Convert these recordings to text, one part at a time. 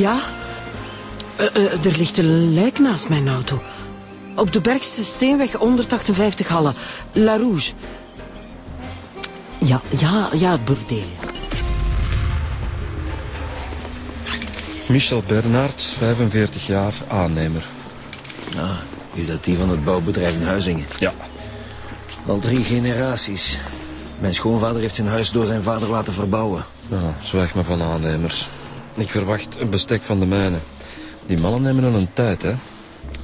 Ja, Eh, eh, er ligt een lijk naast mijn auto. Op de Bergse Steenweg 158 Halle. La Rouge. Ja, ja, ja, het bordeel. Michel Bernards, 45 jaar, aannemer. Ah, is dat die van het bouwbedrijf in Huizingen? Ja. Al drie generaties. Mijn schoonvader heeft zijn huis door zijn vader laten verbouwen. Ja, zwijg maar van aannemers. Ik verwacht een bestek van de mijne. Die mannen nemen al een tijd, hè.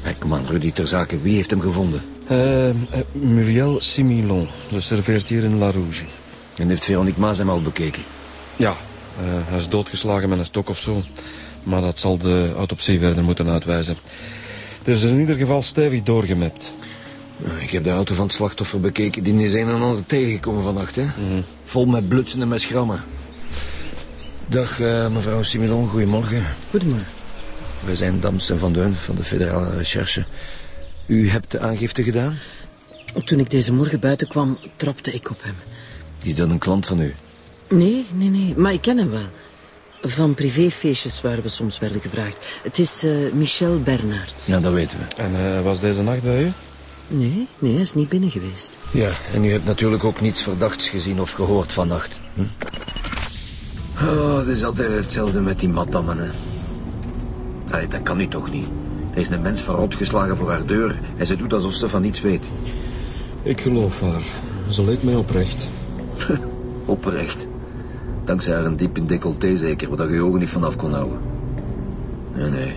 Hey, kom aan, Rudy, ter zake. Wie heeft hem gevonden? Eh, Muriel Similon. Ze serveert hier in La Rouge. En heeft Veronique Maas hem al bekeken? Ja, eh, hij is doodgeslagen met een stok of zo. Maar dat zal de autopsie verder moeten uitwijzen. Er is in ieder geval stevig doorgemapt. Ik heb de auto van het slachtoffer bekeken. Die is een en ander tegengekomen vannacht, hè? Vol met blutsen en met schrammen. Dag, eh, mevrouw Similon. Goedemorgen. Goedemorgen. Wij zijn Dams en Van Deun van de Federale Recherche. U hebt de aangifte gedaan? Toen ik deze morgen buiten kwam, trapte ik op hem. Is dat een klant van u? Nee, nee, nee, maar ik ken hem wel. Van privéfeestjes waar we soms werden gevraagd. Het is eh, Michel Bernards. Ja, dat weten we. En hij was deze nacht bij u? Nee, nee, hij is niet binnen geweest. Ja, en u hebt natuurlijk ook niets verdachts gezien of gehoord vannacht. Hm? Oh, het is altijd hetzelfde met die madammen, hè. Allee, dat kan nu toch niet. Er is een mens verrot geslagen voor haar deur... en ze doet alsof ze van niets weet. Ik geloof haar. Ze leek mij oprecht. Oprecht. Dankzij haar een diep in decolleté zeker, waar je je ogen niet vanaf kon houden. Nee, nee.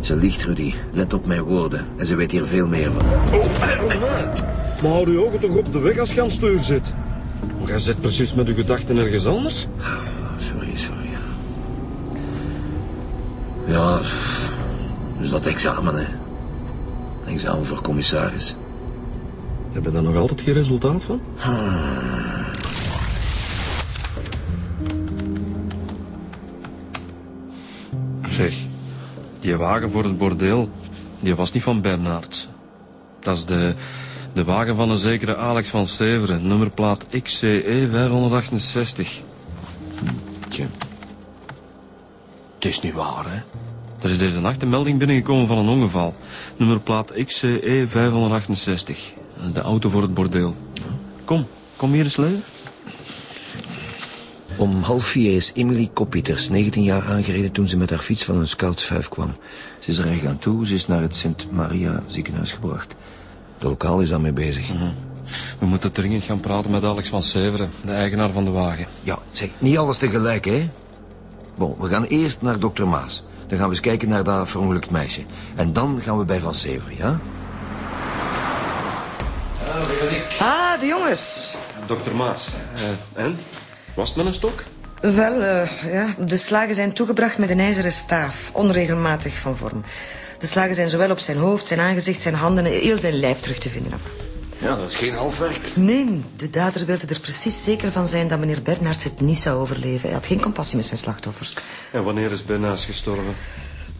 Ze liegt, Rudy. Let op mijn woorden. En ze weet hier veel meer van. Maar hou je ogen toch op de weg als je aan het stuur zit. Maar jij zit precies met uw gedachten ergens anders. Ja, dus dat examen, hè. Examen voor commissaris. Heb je daar nog altijd geen resultaat van? Zeg, die wagen voor het bordeel, die was niet van Bernard. Dat is de, de wagen van een zekere Alex van Severen, nummerplaat XCE 568. Tje. Het is niet waar, hè. Er is deze nacht een melding binnengekomen van een ongeval. Nummerplaat E XCE 568. De auto voor het bordeel. Kom, kom hier eens lezen. Om half vier is Emily Kopieters, 19 jaar, aangereden toen ze met haar fiets van een scoutsvuif kwam. Ze is er erg aan toe, ze is naar het Sint-Maria ziekenhuis gebracht. De lokaal is daarmee bezig. We moeten dringend gaan praten met Alex van Severen, de eigenaar van de wagen. Ja, zeg, niet alles tegelijk, hè. Bon, we gaan eerst naar dokter Maas. Dan gaan we eens kijken naar dat verongelukt meisje. En dan gaan we bij Van Sever, ja? Ah, de jongens. Dokter Maas. eh, en? Was het met een stok? Wel, eh, ja, de slagen zijn toegebracht met een ijzeren staaf, onregelmatig van vorm. De slagen zijn zowel op zijn hoofd, zijn aangezicht, zijn handen en heel zijn lijf terug te vinden. Enfin. Ja, dat is geen halfwerk. Nee, de dader wilde er precies zeker van zijn dat meneer Bernhards het niet zou overleven. Hij had geen compassie met zijn slachtoffers. En wanneer is Bernards gestorven?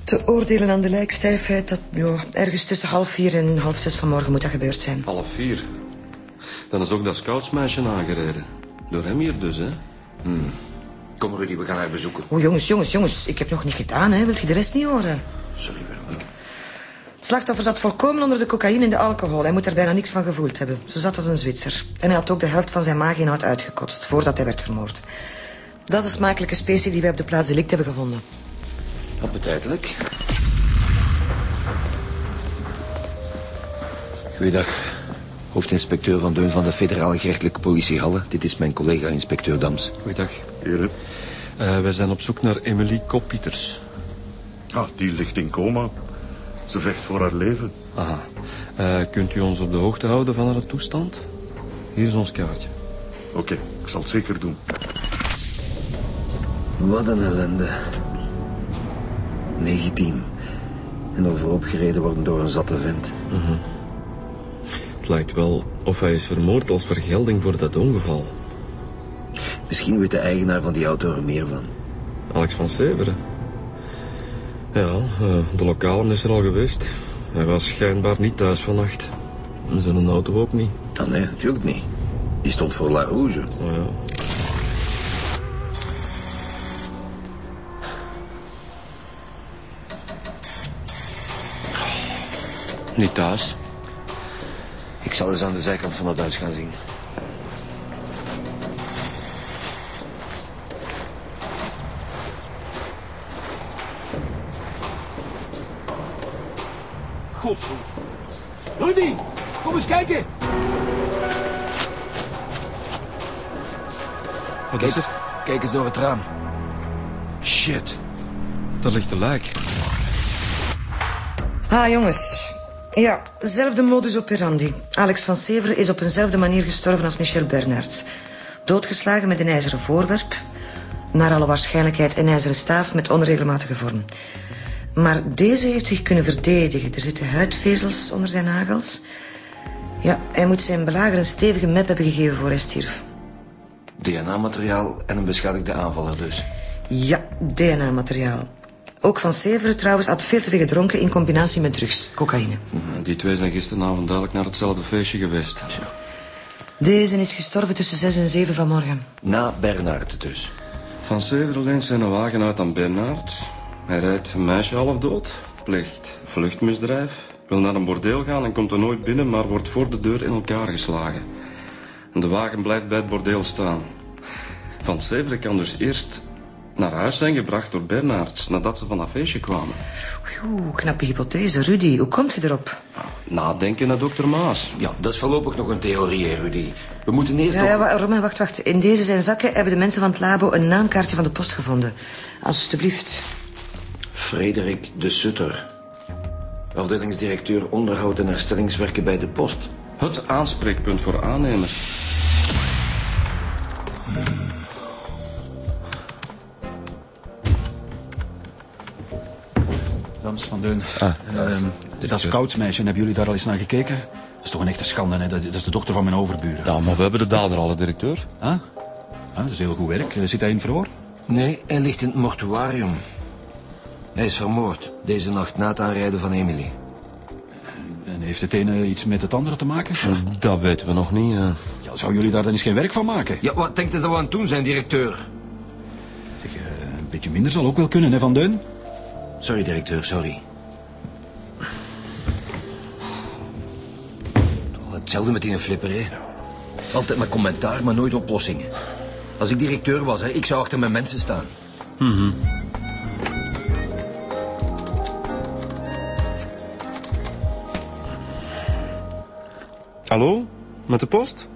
Te oordelen aan de lijkstijfheid, dat ja, ergens tussen half vier en half zes vanmorgen moet dat gebeurd zijn. Half vier. Dan is ook dat scoutsmeisje aangereden. Door hem hier dus, hè? Kom, Rudy, we gaan haar bezoeken. Oh, jongens, jongens, jongens, ik heb nog niet gedaan, hè. Wilt je de rest niet horen? Sorry, Veronique. Slachtoffer zat volkomen onder de cocaïne en de alcohol. Hij moet er bijna niks van gevoeld hebben. Zo zat als een Zwitser. En hij had ook de helft van zijn maaginhoud uitgekotst, voordat hij werd vermoord. Dat is de smakelijke specie die wij op de plaats delict hebben gevonden. Appetijtelijk. Goeiedag. Hoofdinspecteur Van Deun van de Federale Gerechtelijke Politie Halle. Dit is mijn collega inspecteur Dams. Goeiedag. Heren. wij zijn op zoek naar Emily Kopieters. Ah, die ligt in coma. Ze vecht voor haar leven. Aha. Eh, kunt u ons op de hoogte houden van haar toestand? Hier is ons kaartje. Oké, ik zal het zeker doen. Wat een ellende. 19. En overhoop gereden worden door een zatte vent. Het lijkt wel of hij is vermoord als vergelding voor dat ongeval. Misschien weet de eigenaar van die auto er meer van. Alex van Severen. Ja, eh, de lokale is er al geweest. Hij was schijnbaar niet thuis vannacht. En zijn auto ook niet. Dan nee, natuurlijk niet. Die stond voor La Rouge. Ah, niet thuis. Ik zal eens aan de zijkant van dat huis gaan zien. God. Rudy, kom eens kijken. Wat is er? Kijk eens door het raam. Shit. Daar ligt een lijk. Ah, jongens. Ja, zelfde modus operandi. Alex van Severen is op eenzelfde manier gestorven als Michel Bernards. Doodgeslagen met een ijzeren voorwerp. Naar alle waarschijnlijkheid een ijzeren staaf met onregelmatige vorm. Maar deze heeft zich kunnen verdedigen. Er zitten huidvezels onder zijn nagels. Ja, hij moet zijn belager een stevige mep hebben gegeven voor hij stierf. DNA-materiaal en een beschadigde aanvaller dus. Ja, DNA-materiaal. Ook van Severen trouwens had veel te veel gedronken in combinatie met drugs, cocaïne. Die twee zijn gisteravond duidelijk naar hetzelfde feestje geweest. Deze is gestorven tussen zes en zeven vanmorgen. Na Bernard dus. Van Severen leent zijn wagen uit aan Bernard. Hij rijdt een meisje half dood, pleegt vluchtmisdrijf, wil naar een bordeel gaan en komt er nooit binnen, maar wordt voor de deur in elkaar geslagen. En de wagen blijft bij het bordeel staan. Van Severen kan dus eerst naar huis zijn gebracht door Bernards nadat ze van dat feestje kwamen. Oeh, knappe hypothese. Rudy, hoe komt je erop? Nadenken naar dokter Maas. Ja, dat is voorlopig nog een theorie, hè, Rudy. We moeten eerst Ja, nog... ja, wa- Romain, wacht, wacht. In deze zijn zakken hebben de mensen van het labo een naamkaartje van de post gevonden. Alsjeblieft. Frederik de Sutter. Afdelingsdirecteur onderhoud en herstellingswerken bij de post. Het aanspreekpunt voor aannemers. Dames van Deun. Ehm, dat scoutsmeisje, hebben jullie daar al eens naar gekeken? Dat is toch een echte schande, hè? Dat, is de dochter van mijn overburen. Ja, maar we hebben de dader al, hè, directeur. Ah? Ah, dat is heel goed werk. Eh, Zit hij in verhoor? Nee, hij ligt in het mortuarium. Hij is vermoord, deze nacht na het aanrijden van Emily. En heeft het ene iets met het andere te maken? Dat weten we nog niet. eh. Ja, zou jullie daar dan eens geen werk van maken? Ja, wat denkt u dat we aan het doen zijn, directeur? Zeg, eh, een beetje minder zal ook wel kunnen, hè, Van Deun? Sorry, directeur, sorry. Hetzelfde met die flipper, hè. Altijd met commentaar, maar nooit oplossingen. Als ik directeur was, hè, ik zou achter mijn mensen staan. Hallo, met de post?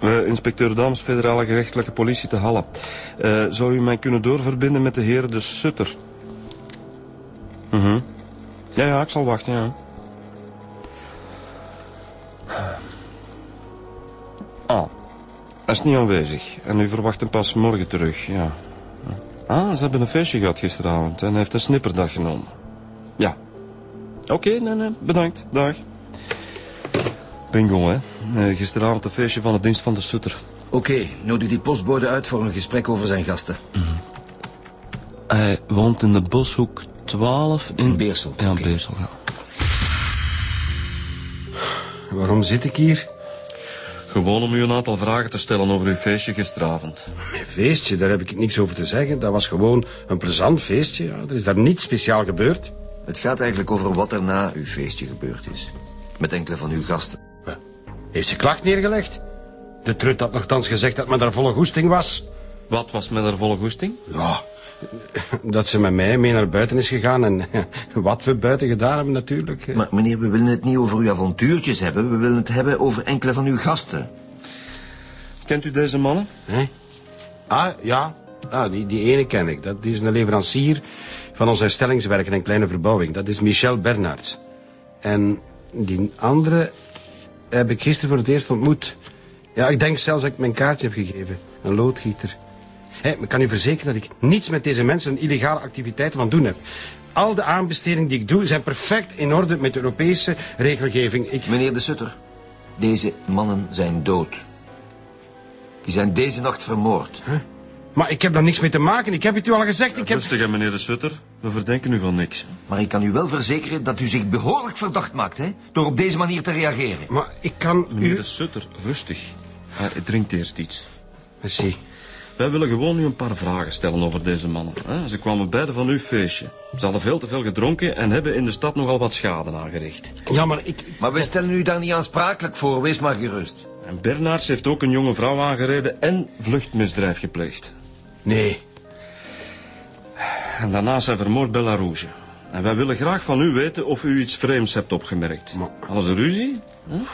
Inspecteur Dams, federale gerechtelijke politie te Halle. Eh, zou u mij kunnen doorverbinden met de heer de Sutter? Mhm. Ja, ja, ik zal wachten, ja. Ah, hij is niet aanwezig. En u verwacht hem pas morgen terug, ja. Ah, ze hebben een feestje gehad gisteravond en hij heeft een snipperdag genomen. Ja. Oké, nee, nee, bedankt. Dag. Bingo, hè. Eh, gisteravond een feestje van de dienst van de Sutter. Oké, nodig die postbode uit voor een gesprek over zijn gasten. Hij woont in de Boshoek 12 in... In Beersel, Ja. Beersel, ja. Waarom zit ik hier? Gewoon om u een aantal vragen te stellen over uw feestje gisteravond. Een feestje, daar heb ik niks over te zeggen. Dat was gewoon een plezant feestje. Ja, er is daar niets speciaal gebeurd. Het gaat eigenlijk over wat er na uw feestje gebeurd is. Met enkele van uw gasten. Heeft ze klacht neergelegd? De trut had nogthans gezegd dat men daar volle goesting was. Wat was met haar volle goesting? Ja, dat ze met mij mee naar buiten is gegaan en wat we buiten gedaan hebben natuurlijk. Maar meneer, we willen het niet over uw avontuurtjes hebben. We willen het hebben over enkele van uw gasten. Kent u deze mannen? Hè? Ah, ja. Ah, die, die ene ken ik. Dat is een leverancier van ons herstellingswerken en kleine verbouwing. Dat is Michel Bernards. En die andere heb ik gisteren voor het eerst ontmoet. Ja, ik denk zelfs dat ik mijn kaartje heb gegeven. Een loodgieter. Hé, ik kan u verzekeren dat ik niets met deze mensen en illegale activiteiten van doen heb. Al de aanbestedingen die ik doe zijn perfect in orde met de Europese regelgeving. Ik... Meneer de Sutter, deze mannen zijn dood. Die zijn deze nacht vermoord. Maar ik heb daar niks mee te maken. Ik heb het u al gezegd. Ik heb... Rustig, hè, meneer de Sutter. We verdenken u van niks. Maar ik kan u wel verzekeren dat u zich behoorlijk verdacht maakt, hè? Door op deze manier te reageren. Maar ik kan Meneer u... de Sutter, rustig. Hij drinkt eerst iets. Merci. Wij willen gewoon u een paar vragen stellen over deze mannen. Hè? Ze kwamen beide van uw feestje. Ze hadden veel te veel gedronken en hebben in de stad nogal wat schade aangericht. Ja, maar ik... Maar wij stellen u daar niet aansprakelijk voor, wees maar gerust. En Bernards heeft ook een jonge vrouw aangereden en vluchtmisdrijf gepleegd. Nee. En daarna zijn vermoord Bella Rouge. En wij willen graag van u weten of u iets vreemds hebt opgemerkt. Hadden ze ruzie?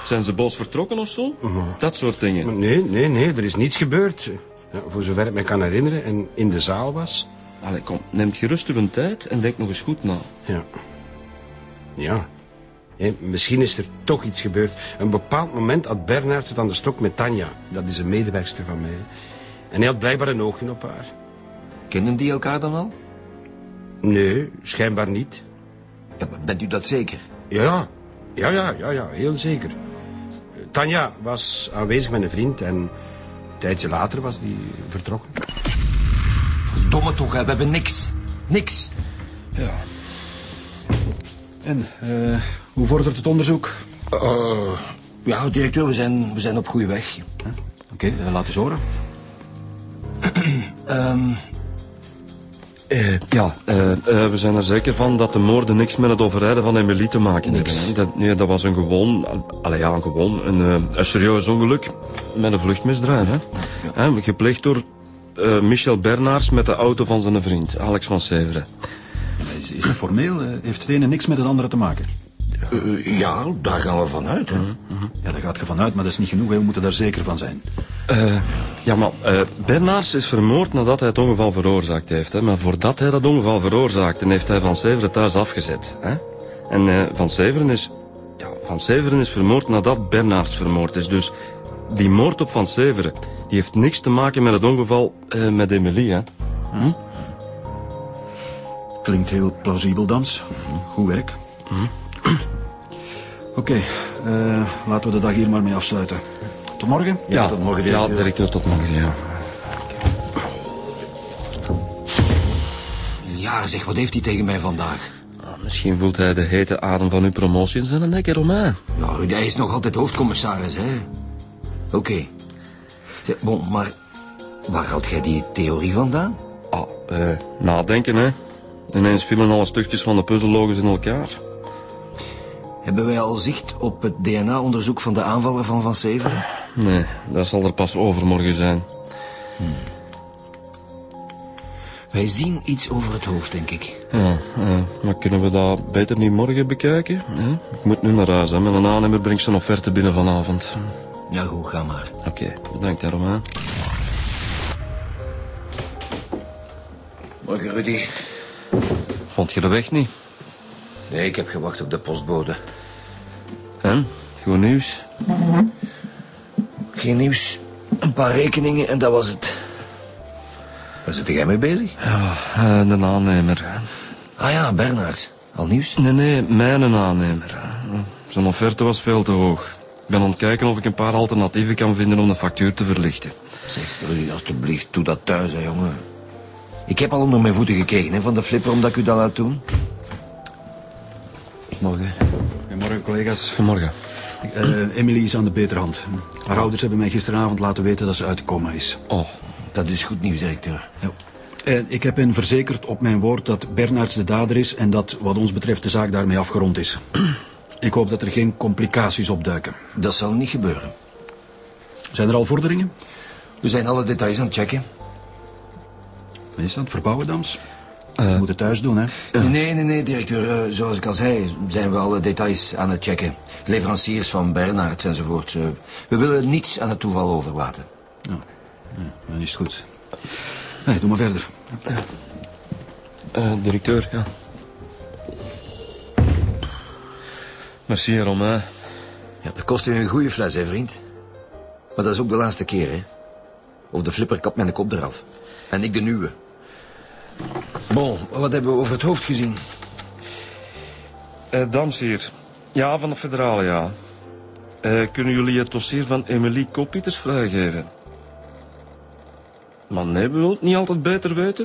Zijn ze boos vertrokken of zo? Dat soort dingen. Nee, nee, nee, er is niets gebeurd. Ja, voor zover ik me kan herinneren en in de zaal was. Allee, kom, neem gerust uw tijd en denk nog eens goed na. Ja. Ja. Misschien is er toch iets gebeurd. Een bepaald moment had Bernard het aan de stok met Tanja. Dat is een medewerkster van mij. En hij had blijkbaar een oogje op haar. Kennen die elkaar dan al? Nee, schijnbaar niet. Ja, maar bent u dat zeker? Ja, ja, ja, ja, ja heel zeker. Tanja was aanwezig met een vriend en een tijdje later was die vertrokken. Verdomme toch, hè. we hebben niks. Niks. Ja. En, eh, hoe vordert het onderzoek? Uh, ja, directeur, we zijn, we zijn op goede weg. Oké, eh, laat eens horen. Um, Eh, ja, eh, eh, we zijn er zeker van dat de moorden niks met het overrijden van Emily te maken Niks. hebben. hè. Dat, nee, dat was een gewoon, allee, ja, een gewoon, een, een serieus ongeluk met een vluchtmisdrijf. Hè? Hè, gepleegd door Michel Bernards met de auto van zijn vriend, Alex van Severen. Is, is dat formeel? Heeft het ene niks met het andere te maken? Uh, ja, daar gaan we vanuit. Hè. Ja, daar gaat je vanuit, maar dat is niet genoeg. hè. We moeten daar zeker van zijn. Eh, ja, maar eh Bernards is vermoord nadat hij het ongeval veroorzaakt heeft. Hè? Maar voordat hij dat ongeval veroorzaakte, heeft hij Van Severen thuis afgezet. Hè? En eh, Van Severen is... Ja, Van Severen is vermoord nadat Bernards vermoord is. Dus die moord op Van Severen, die heeft niks te maken met het ongeval eh, met Emily, hè? Klinkt heel plausibel, Dans. Goed werk. Oké, eh, laten we de dag hier maar mee afsluiten. Tot morgen. Ja, tot morgen, Ja, directeur. tot morgen, ja. Ja, zeg, wat heeft hij tegen mij vandaag? Ah, Misschien voelt hij de hete adem van uw promotie in zijn nek, Romain. Ja, hij is nog altijd hoofdcommissaris, hè? Oké. Bon, maar waar haalt jij die theorie vandaan? Ah, eh, nadenken, hè. Ineens vielen alle stukjes van de puzzel logisch in elkaar. Hebben wij al zicht op het DNA-onderzoek van de aanvaller van Van Severen? Nee, dat zal er pas overmorgen zijn. Wij zien iets over het hoofd, denk ik. Ja, maar kunnen we dat beter niet morgen bekijken? hè? Ik moet nu naar huis, hè. Met een aannemer brengt een offerte binnen vanavond. Ja, goed, ga maar. Oké, bedankt, hè, Romain. Morgen, Rudy. Vond je de weg niet? Nee, ik heb gewacht op de postbode. En? Goed nieuws? Geen nieuws. Een paar rekeningen en dat was het. Waar zit jij mee bezig? Ja, eh, de aannemer. Ah ja, Bernard. Al nieuws? Nee, nee, mijn aannemer. Zijn offerte was veel te hoog. Ik ben aan het kijken of ik een paar alternatieven kan vinden om de factuur te verlichten. Zeg, Rudy, alstublieft, doe dat thuis, hè, jongen. Ik heb al onder mijn voeten gekregen hè, van de flipper omdat ik u dat laat doen. Morgen. Goedemorgen, collega's. Goedemorgen. Eh, Emily is aan de betere hand. Haar ouders hebben mij gisteravond laten weten dat ze uit de coma is. Oh, Dat is goed nieuws, directeur. En ik heb hen verzekerd op mijn woord dat Bernards de dader is... en dat wat ons betreft de zaak daarmee afgerond is. Ik hoop dat er geen complicaties opduiken. Dat zal niet gebeuren. Zijn er al vorderingen? We zijn alle details aan het checken. Is dat verbouwen? We moeten het thuis doen, hè? Nee, nee, nee, nee, directeur. Eh, zoals ik al zei, zijn we alle details aan het checken. Leveranciers van Bernards enzovoort. Eh, we willen niets aan het toeval overlaten. Ja, dan is het goed. Nee, doe maar verder. eh, directeur, ja. Merci, Romain. Ja, dat kost u een goede fles, hè, vriend. Maar dat is ook de laatste keer, hè. Of de flipper kapt mijn kop eraf. En ik de nieuwe. Bon, wat hebben we over het hoofd gezien? Eh, Dams hier. Ja, van de federale, ja. Eh, kunnen jullie het dossier van Emily Kopieters vrijgeven? Maar nee, we willen het niet altijd beter weten.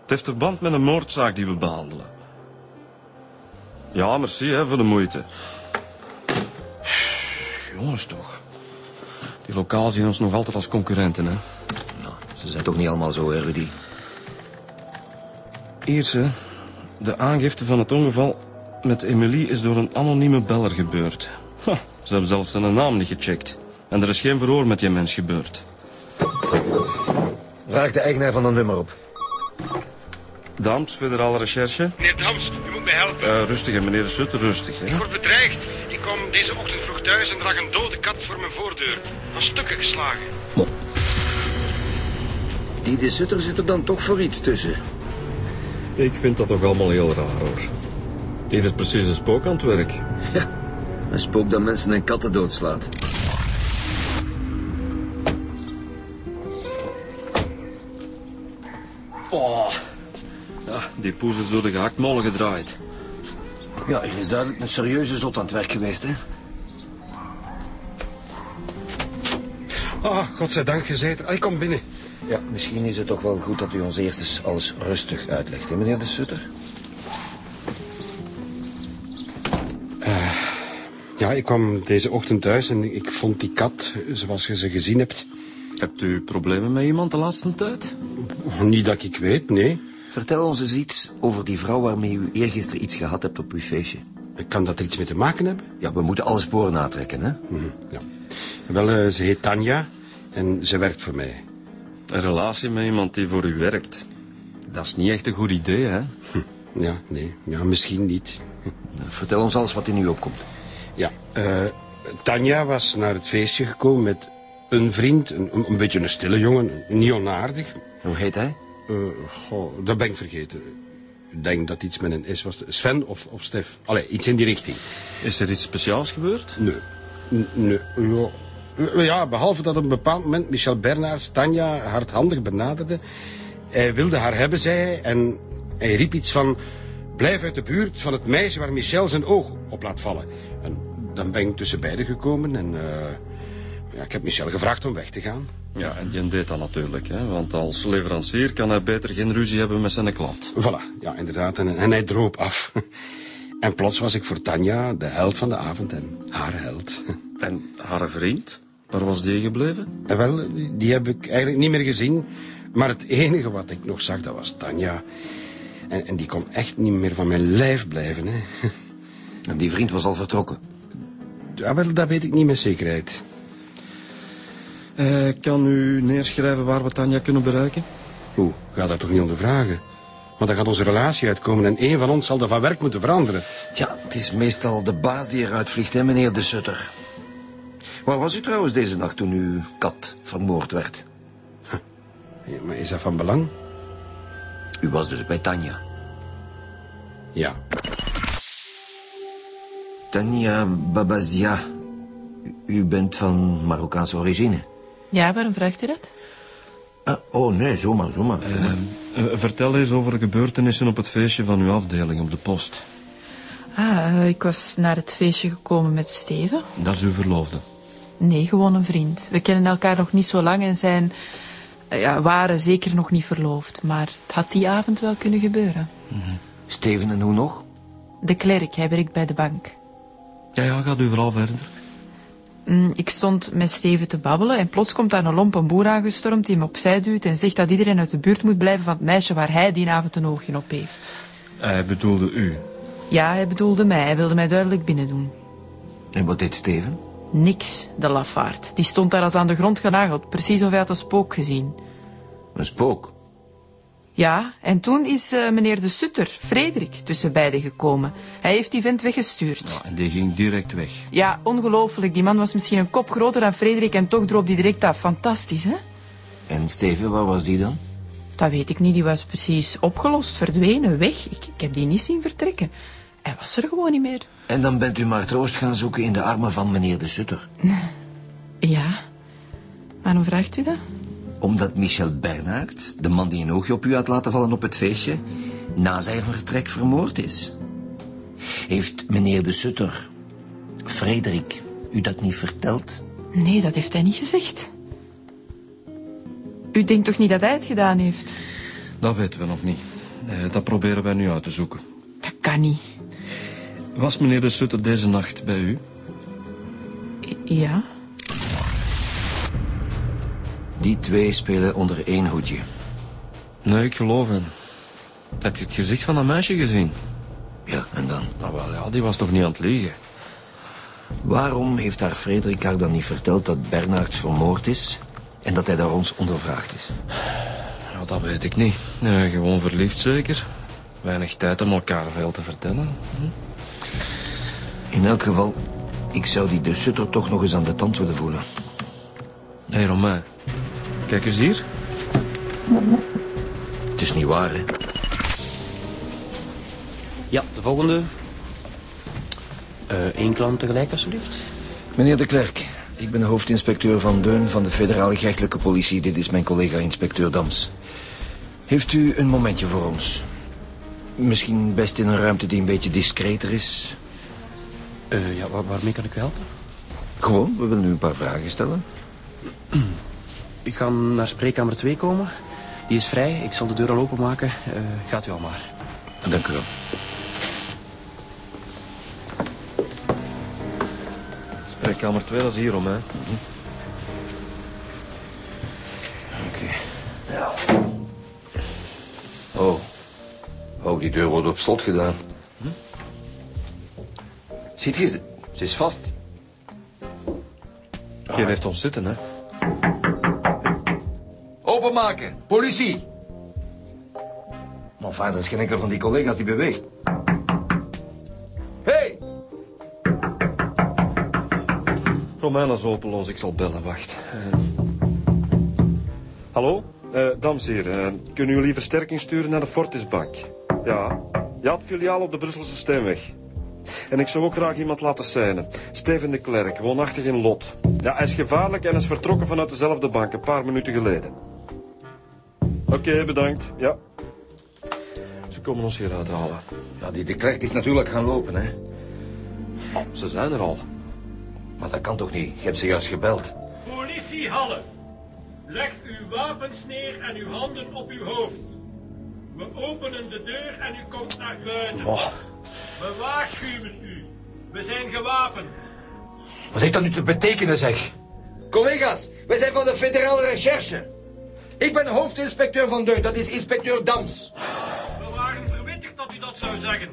Het heeft verband met een moordzaak die we behandelen. Ja, merci hè, voor de moeite. Jongens toch. Die lokaal zien ons nog altijd als concurrenten, hè. Nou, Ze zijn toch niet allemaal zo, hè, Rudy? Eerste, de aangifte van het ongeval met Emily is door een anonieme beller gebeurd. Ha, ze hebben zelfs zijn naam niet gecheckt. En er is geen verhoor met die mens gebeurd. Vraag de eigenaar van dat nummer op. Daams, federale recherche. Meneer Dams, u moet mij helpen. Eh, rustig, hè, meneer de Sutter, rustig. Hè. Ik word bedreigd. Ik kwam deze ochtend vroeg thuis en er lag een dode kat voor mijn voordeur. Aan stukken geslagen. Die de Sutter zit er dan toch voor iets tussen. Ik vind dat toch allemaal heel raar, hoor. Hier is precies een spook aan het werk. Een spook dat mensen en katten doodslaat. Oh. Ja, die poes is door de gehaktmolen gedraaid. Ja, er is duidelijk een serieuze zot aan het werk geweest, hè? Ah, godzijdank gezeten. Ah, ik kom binnen. Ja, misschien is het toch wel goed dat u ons eerst eens alles rustig uitlegt, hè, meneer de Sutter? Ja, ik kwam deze ochtend thuis en ik vond die kat zoals je ze gezien hebt. Hebt u problemen met iemand de laatste tijd? Niet dat ik weet, nee. Vertel ons eens iets over die vrouw waarmee u eergisteren iets gehad hebt op uw feestje. Kan dat er iets mee te maken hebben? Ja, we moeten alle sporen natrekken, hè? Mhm, ja. Wel, eh, ze heet Tanja en ze werkt voor mij. Een relatie met iemand die voor u werkt. Dat is niet echt een goed idee, hè? Ja, nee, ja, misschien niet. Vertel ons alles wat in u opkomt. Ja, eh, Tanja was naar het feestje gekomen met een vriend, een, een beetje een stille jongen, niet onaardig. Hoe heet hij? Eh, goh, dat ben ik vergeten. Ik denk dat iets met een S was. Sven of, of Stef. Allee, iets in die richting. Is er iets speciaals gebeurd? Nee. Nee, ja. Eh, Ja, behalve dat op een bepaald moment Michel Bernards Tanja hardhandig benaderde. Hij wilde haar hebben, zei hij, en hij riep iets van... Blijf uit de buurt van het meisje waar Michel zijn oog op laat vallen. En dan ben ik tussen beiden gekomen en... eh, ja, ik heb Michel gevraagd om weg te gaan. Ja, en je deed dat natuurlijk, hè? Want als leverancier kan hij beter geen ruzie hebben met zijn klant. Voilà, ja, inderdaad. En, en hij droop af. En plots was ik voor Tanja de held van de avond en haar held. En haar vriend? Waar was die gebleven? En wel, die- heb ik eigenlijk niet meer gezien. Maar het enige wat ik nog zag, dat was Tanja. En, en die kon echt niet meer van mijn lijf blijven. Hè. En die vriend was al vertrokken. Ja, wel, dat weet ik niet met zekerheid. Eh, kan u neerschrijven waar we Tanja kunnen bereiken? Hoe, ga daar toch niet onder vragen? Want dan gaat onze relatie uitkomen en één van ons zal er van werk moeten veranderen. Tja, het is meestal de baas die eruit vliegt, hè, meneer de Sutter. Waar was u trouwens deze nacht toen uw kat vermoord werd? Ja, maar is dat van belang? U was dus bij Tanja. Ja. Tanja Babazia. U- bent van Marokkaanse origine. Ja, waarom vraagt u dat? Ah, oh, nee, zomaar, zomaar. zomaar. Eh, vertel eens over de gebeurtenissen op het feestje van uw afdeling op de post. Ah, eh, ik was naar het feestje gekomen met Steven. Dat is uw verloofde. Nee, gewoon een vriend. We kennen elkaar nog niet zo lang en zijn... eh, Ja, waren zeker nog niet verloofd. Maar het had die avond wel kunnen gebeuren. Steven en hoe nog? De klerk, hij werkt bij de bank. Ja, ja, gaat u vooral verder. Mm, Ik stond met Steven te babbelen en plots komt daar een lompe boer aangestormd die hem opzij duwt en zegt dat iedereen uit de buurt moet blijven van het meisje waar hij die avond een oogje op heeft. Hij bedoelde u. Ja, hij bedoelde mij. Hij wilde mij duidelijk binnendoen. En wat deed Steven? Niks, de lafaard. Die stond daar als aan de grond genageld, precies of hij had een spook gezien. Een spook. Ja, en toen is eh, meneer de Sutter, Frederik, tussen beiden gekomen. Hij heeft die vent weggestuurd. En die ging direct weg. Ja, ongelooflijk. Die man was misschien een kop groter dan Frederik en toch droop die direct af. Fantastisch, hè? En Steven, waar was die dan? Dat weet ik niet. Die was precies opgelost, verdwenen, weg. Ik, ik heb die niet zien vertrekken. Hij was er gewoon niet meer. En dan bent u maar troost gaan zoeken in de armen van meneer de Sutter. Ja. Waarom vraagt u dat? Omdat Michel Bernard, de man die een oogje op u had laten vallen op het feestje, na zijn vertrek vermoord is. Heeft meneer de Sutter, Frederik, u dat niet verteld? Nee, dat heeft hij niet gezegd. U denkt toch niet dat hij het gedaan heeft? Dat weten we nog niet. Eh, dat proberen wij nu uit te zoeken. Dat kan niet. Was meneer de Sutter deze nacht bij u? Ja? Die twee spelen onder één hoedje. Nee, ik geloof hem. Heb je het gezicht van dat meisje gezien? Ja, en dan? Nou wel, ja, die was toch niet aan het liegen? Waarom heeft haar Frederik haar dan niet verteld dat Bernards vermoord is... en dat hij daar ons ondervraagd is? Ja, dat weet ik niet. Ja, gewoon verliefd zeker. Weinig tijd om elkaar veel te vertellen. Hm? In elk geval, ik zou die de Sutter toch nog eens aan de tand willen voelen. Hé, hey, Romain. Kijk eens hier. Het is niet waar, hè? Ja, de volgende. Eén klant tegelijk, alsjeblieft. Meneer de Klerk, ik ben de hoofdinspecteur Van Deun van de federale gerechtelijke politie. Dit is mijn collega inspecteur Dams. Heeft u een momentje voor ons? Misschien best in een ruimte die een beetje discreter is. Uh, ja, waar, waarmee kan ik u helpen? Gewoon, we willen u een paar vragen stellen. Ik ga naar spreekkamer 2 komen. Die is vrij, ik zal de deur al openmaken. Uh, gaat u al maar. Dank u wel. Spreekkamer 2, dat is hierom, hè? Oké. Okay. Ja. Oh. Oh, die deur wordt op slot gedaan. Ziet je, ze, ze is vast. Geen heeft ons zitten, hè? Openmaken, politie. Maar vader is geen enkele van die collega's die beweegt. Hey! Romein is openloos, ik zal bellen, wacht. Uh... Hallo? Uh, dames en heren, uh, kunnen jullie versterking sturen naar de Fortisbank? Ja. Ja, het filiaal op de Brusselse Steenweg. En ik zou ook graag iemand laten zijn. Steven de Klerk, woonachtig in Lot. Ja, hij is gevaarlijk en is vertrokken vanuit dezelfde bank een paar minuten geleden. Oké, okay, bedankt. Ja. Ze komen ons hier uithalen. Ja, die de Klerk is natuurlijk gaan lopen, hè. Ze zijn er al. Maar dat kan toch niet? Je hebt ze juist gebeld. Politiehalle. Leg uw wapens neer en uw handen op uw hoofd. We openen de deur en u komt naar buiten. Oh. We waarschuwen u. We zijn gewapend. Wat heeft dat nu te betekenen, zeg? Collega's, wij zijn van de federale recherche. Ik ben hoofdinspecteur van Deun, dat is inspecteur Dams. We waren verwittigd dat u dat zou zeggen.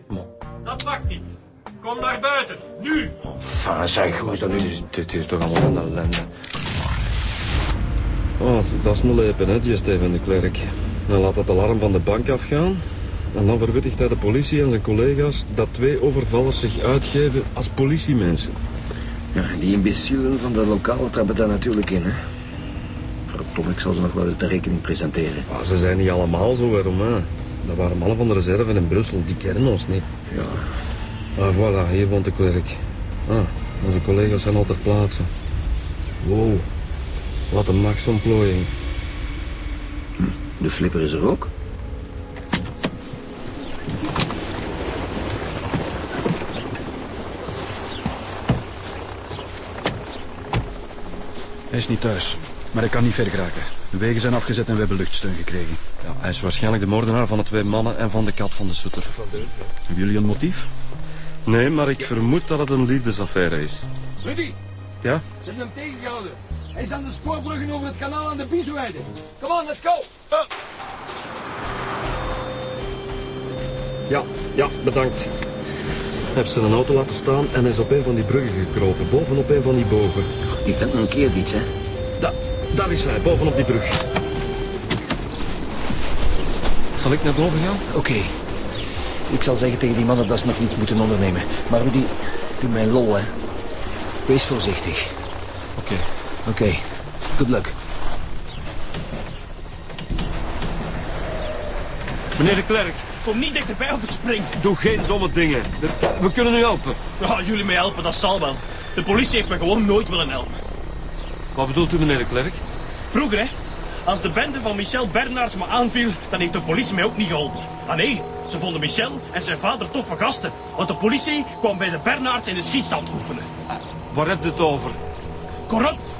Dat mag niet. Kom naar buiten, nu. Enfin, zeg, hoe is dat nu? Dit, dit is toch allemaal een ellende. Oh, dat is een lepen, hè, die Steven de Klerk. Dan laat het alarm van de bank afgaan. En dan verwittigt hij de politie en zijn collega's dat twee overvallers zich uitgeven als politiemensen. Ja, die imbecielen van de lokale trappen daar natuurlijk in, hè. Verdomme, ik zal ze nog wel eens de rekening presenteren. Ah, ze zijn niet allemaal zo, hè, Romain. Dat waren mannen van de reserve in Brussel, die kennen ons niet. Ja. Ah, voilà, hier woont de klerk. Ah, onze collega's zijn al ter plaatse. Wow, wat een machtsontplooiing. De flipper is er ook. Hij is niet thuis, maar hij kan niet ver geraken. De wegen zijn afgezet en we hebben luchtsteun gekregen. Ja, hij is waarschijnlijk de moordenaar van de twee mannen en van de kat van de Sutter. Hebben jullie een motief? Nee, maar ik vermoed dat het een liefdesaffaire is. Rudy! Ja? Ze hebben hem tegengehouden. Hij is aan de spoorbruggen over het kanaal aan de Biesweide. Kom on, let's go! Uh. Ja, ja, bedankt. Hij heeft zijn auto laten staan en hij is op een van die bruggen gekropen. Bovenop een van die bogen. Die vent een keer iets, hè? Da, daar is hij, bovenop die brug. Zal ik naar boven gaan? Oké. Okay. Ik zal zeggen tegen die mannen dat ze nog niets moeten ondernemen. Maar Rudy, doe mij lol, hè. Wees voorzichtig. Oké. Okay. Oké. Okay. Good luck. Meneer de Klerk. Kom niet dichterbij of ik spring. Doe geen domme dingen. We kunnen u helpen. Ja, jullie mij helpen, dat zal wel. De politie heeft me gewoon nooit willen helpen. Wat bedoelt u, meneer de Klerk? Vroeger, hè. Als de bende van Michel Bernards me aanviel, dan heeft de politie mij ook niet geholpen. Ah nee, ze vonden Michel en zijn vader toffe gasten. Want de politie kwam bij de Bernards in de schietstand oefenen. Waar heb je het over? Corrupt.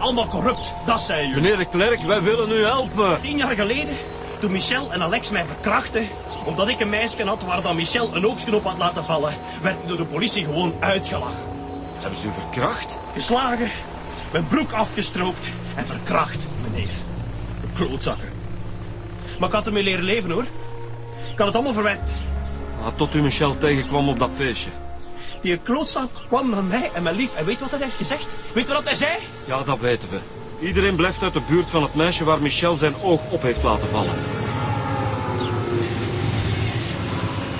Allemaal corrupt, dat zei u. Meneer de Klerk, wij willen u helpen. Tien jaar geleden, toen Michel en Alex mij verkrachten... omdat ik een meisje had waar dan Michel een oogsknop had laten vallen... werd ik door de politie gewoon uitgelachen. Hebben ze u verkracht? Geslagen, mijn broek afgestroopt en verkracht. meneer. De klootzakken. Maar ik had ermee leren leven, hoor. Ik had het allemaal verwerkt. Ah, tot u Michel tegenkwam op dat feestje. Die klootzak kwam naar mij en mijn lief. En weet wat hij heeft gezegd? Weet wat hij zei? Ja, dat weten we. Iedereen blijft uit de buurt van het meisje waar Michel zijn oog op heeft laten vallen.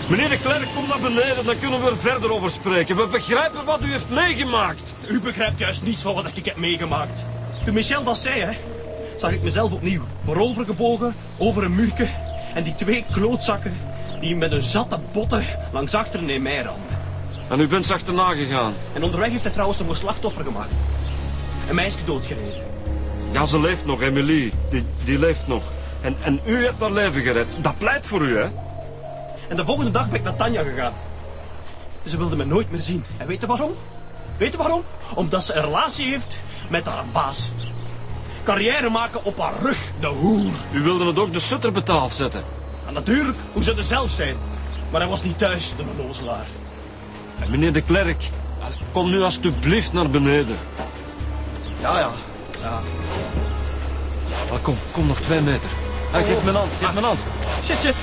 Meneer de Klerk, kom naar beneden, dan kunnen we er verder over spreken. We begrijpen wat u heeft meegemaakt. U begrijpt juist niets van wat ik heb meegemaakt. Toen Michel dat zei, hè, zag ik mezelf opnieuw. Voorovergebogen, over een muurke. En die twee klootzakken die met een zatte botten langs achteren in mij ramden. En u bent ze achterna gegaan. En onderweg heeft hij trouwens een slachtoffer gemaakt. Een meisje doodgereden. Ja, ze leeft nog, Emily. Die, die leeft nog. En, en u hebt haar leven gered. Dat pleit voor u, hè? En de volgende dag ben ik naar Tanja gegaan. Ze wilde me nooit meer zien. En weet je waarom? Weet je waarom? Omdat ze een relatie heeft met haar baas. Carrière maken op haar rug, de hoer. U wilde het ook de sutter betaald zetten. En natuurlijk, hoe zou er zelf zijn. Maar hij was niet thuis, de onnozelaar. En meneer de Klerk, kom nu alstublieft naar beneden. Ja, ja. ja. Ah, kom, kom nog twee meter. Ah, geef mijn hand, geef mijn hand. Shit, shit.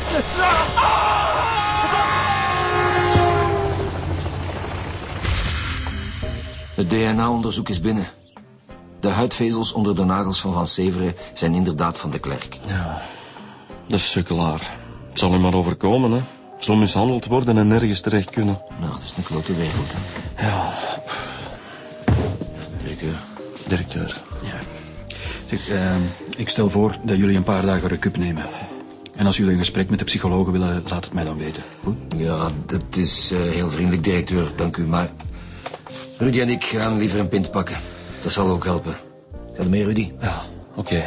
Het DNA-onderzoek is binnen. De huidvezels onder de nagels van Van Severen zijn inderdaad van de klerk. Ja, de sukkelaar. Het zal hem maar overkomen, hè. Zal mishandeld worden en nergens terecht kunnen. Nou, dat is een grote wereld, hè. Ja. Directeur. Directeur. Ja. Zeg, eh, ik stel voor dat jullie een paar dagen recup nemen. En als jullie een gesprek met de psychologen willen, laat het mij dan weten. Goed? Ja, dat is eh, heel vriendelijk, directeur. Dank u. Maar Rudy en ik gaan liever een pint pakken. Dat zal ook helpen. Ga je mee, Rudy? Ja, oké.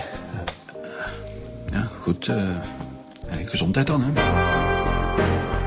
Ja, goed. eh, eh, gezondheid dan, hè. you